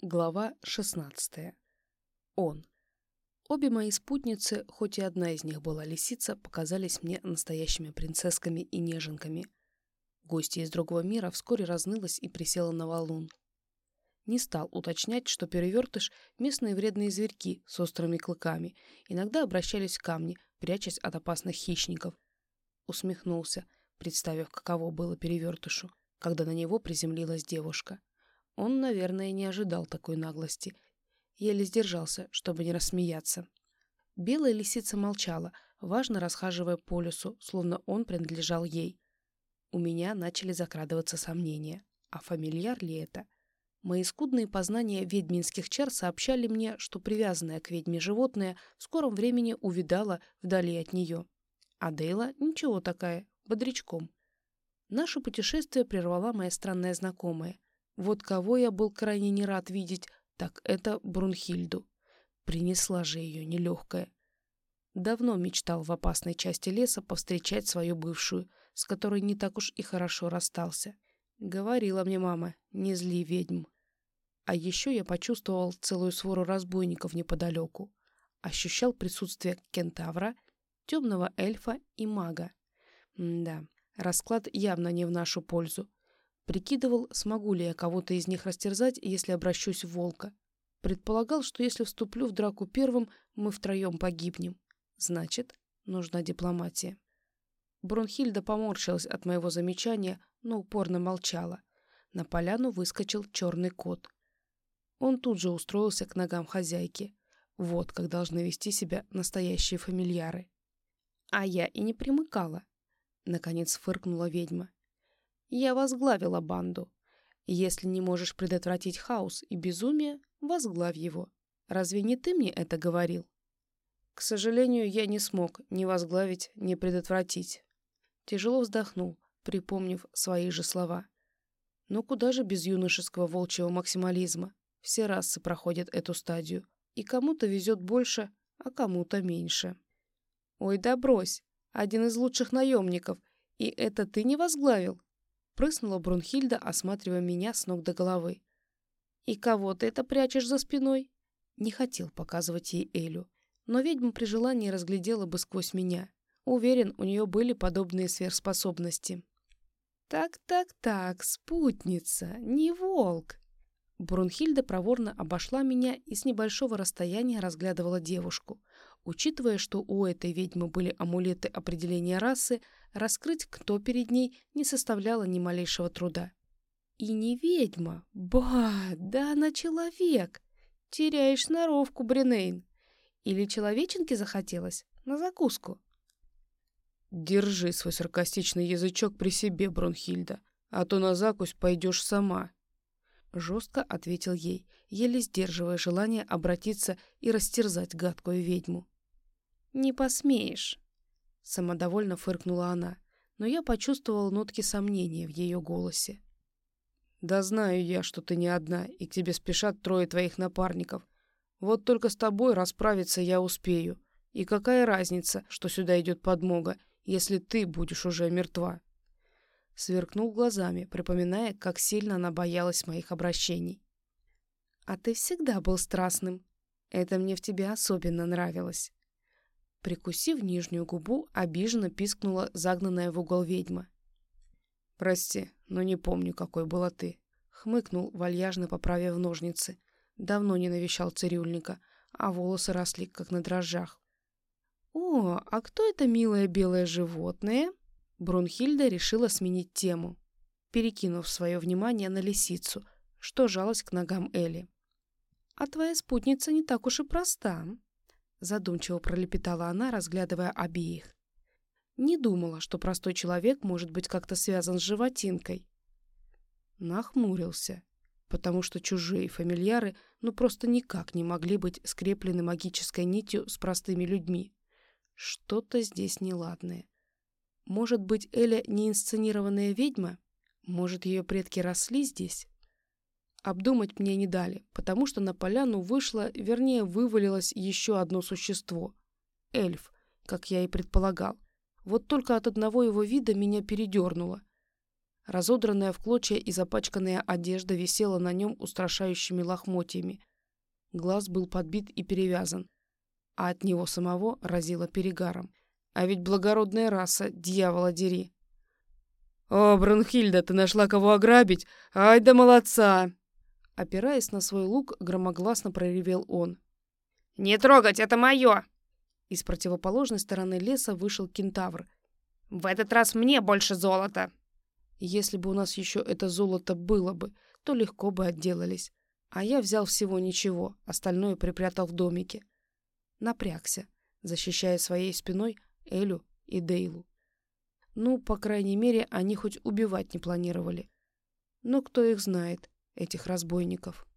Глава 16. Он. Обе мои спутницы, хоть и одна из них была лисица, показались мне настоящими принцессками и неженками. Гостья из другого мира вскоре разнылась и присела на валун. Не стал уточнять, что перевертыш — местные вредные зверьки с острыми клыками, иногда обращались к камни, прячась от опасных хищников. Усмехнулся, представив, каково было перевертышу, когда на него приземлилась девушка — он, наверное, не ожидал такой наглости. Еле сдержался, чтобы не рассмеяться. Белая лисица молчала, важно расхаживая по лесу, словно он принадлежал ей. У меня начали закрадываться сомнения. А фамильяр ли это? Мои скудные познания ведьминских чар сообщали мне, что привязанное к ведьме животное в скором времени увидало вдали от нее. А Дейла ничего такая, бодрячком. Наше путешествие прервала моя странная знакомая — вот кого я был крайне не рад видеть, так это Брунхильду. Принесла же ее нелегкая. Давно мечтал в опасной части леса повстречать свою бывшую, с которой не так уж и хорошо расстался. Говорила мне мама, не зли ведьм. А еще я почувствовал целую свору разбойников неподалеку. Ощущал присутствие кентавра, темного эльфа и мага. М да, расклад явно не в нашу пользу. Прикидывал, смогу ли я кого-то из них растерзать, если обращусь в волка. Предполагал, что если вступлю в драку первым, мы втроем погибнем. Значит, нужна дипломатия. Бронхильда поморщилась от моего замечания, но упорно молчала. На поляну выскочил черный кот. Он тут же устроился к ногам хозяйки. Вот как должны вести себя настоящие фамильяры. А я и не примыкала. Наконец фыркнула ведьма. Я возглавила банду. Если не можешь предотвратить хаос и безумие, возглавь его. Разве не ты мне это говорил? К сожалению, я не смог ни возглавить, ни предотвратить. Тяжело вздохнул, припомнив свои же слова. Но куда же без юношеского волчьего максимализма? Все расы проходят эту стадию. И кому-то везет больше, а кому-то меньше. Ой, да брось! Один из лучших наемников. И это ты не возглавил? Прыснула Брунхильда, осматривая меня с ног до головы. «И кого ты это прячешь за спиной?» Не хотел показывать ей Элю, но ведьма при желании разглядела бы сквозь меня. Уверен, у нее были подобные сверхспособности. «Так-так-так, спутница, не волк!» Брунхильда проворно обошла меня и с небольшого расстояния разглядывала девушку. Учитывая, что у этой ведьмы были амулеты определения расы, раскрыть, кто перед ней, не составляло ни малейшего труда. И не ведьма. Ба, да она человек. Теряешь сноровку, Бринейн. Или человеченке захотелось? На закуску. Держи свой саркастичный язычок при себе, Бронхильда, а то на закусь пойдешь сама. Жестко ответил ей, еле сдерживая желание обратиться и растерзать гадкую ведьму. «Не посмеешь», — самодовольно фыркнула она, но я почувствовал нотки сомнения в ее голосе. «Да знаю я, что ты не одна, и к тебе спешат трое твоих напарников. Вот только с тобой расправиться я успею. И какая разница, что сюда идет подмога, если ты будешь уже мертва?» Сверкнул глазами, припоминая, как сильно она боялась моих обращений. «А ты всегда был страстным. Это мне в тебе особенно нравилось». Прикусив нижнюю губу, обиженно пискнула загнанная в угол ведьма. «Прости, но не помню, какой была ты», — хмыкнул, вальяжно поправив ножницы. Давно не навещал цирюльника, а волосы росли, как на дрожжах. «О, а кто это милое белое животное?» Брунхильда решила сменить тему, перекинув свое внимание на лисицу, что жалась к ногам Эли. «А твоя спутница не так уж и проста», Задумчиво пролепетала она, разглядывая обеих. Не думала, что простой человек может быть как-то связан с животинкой. Нахмурился, потому что чужие фамильяры ну просто никак не могли быть скреплены магической нитью с простыми людьми. Что-то здесь неладное. Может быть, Эля не инсценированная ведьма? Может, ее предки росли здесь? Обдумать мне не дали, потому что на поляну вышло, вернее, вывалилось еще одно существо. Эльф, как я и предполагал. Вот только от одного его вида меня передернуло. Разодранная в клочья и запачканная одежда висела на нем устрашающими лохмотьями. Глаз был подбит и перевязан, а от него самого разило перегаром. А ведь благородная раса, дьявола дери. «О, Бронхильда, ты нашла кого ограбить? Ай да молодца!» Опираясь на свой лук, громогласно проревел он. «Не трогать, это мое!» Из противоположной стороны леса вышел кентавр. «В этот раз мне больше золота!» Если бы у нас еще это золото было бы, то легко бы отделались. А я взял всего ничего, остальное припрятал в домике. Напрягся, защищая своей спиной Элю и Дейлу. Ну, по крайней мере, они хоть убивать не планировали. Но кто их знает, этих разбойников?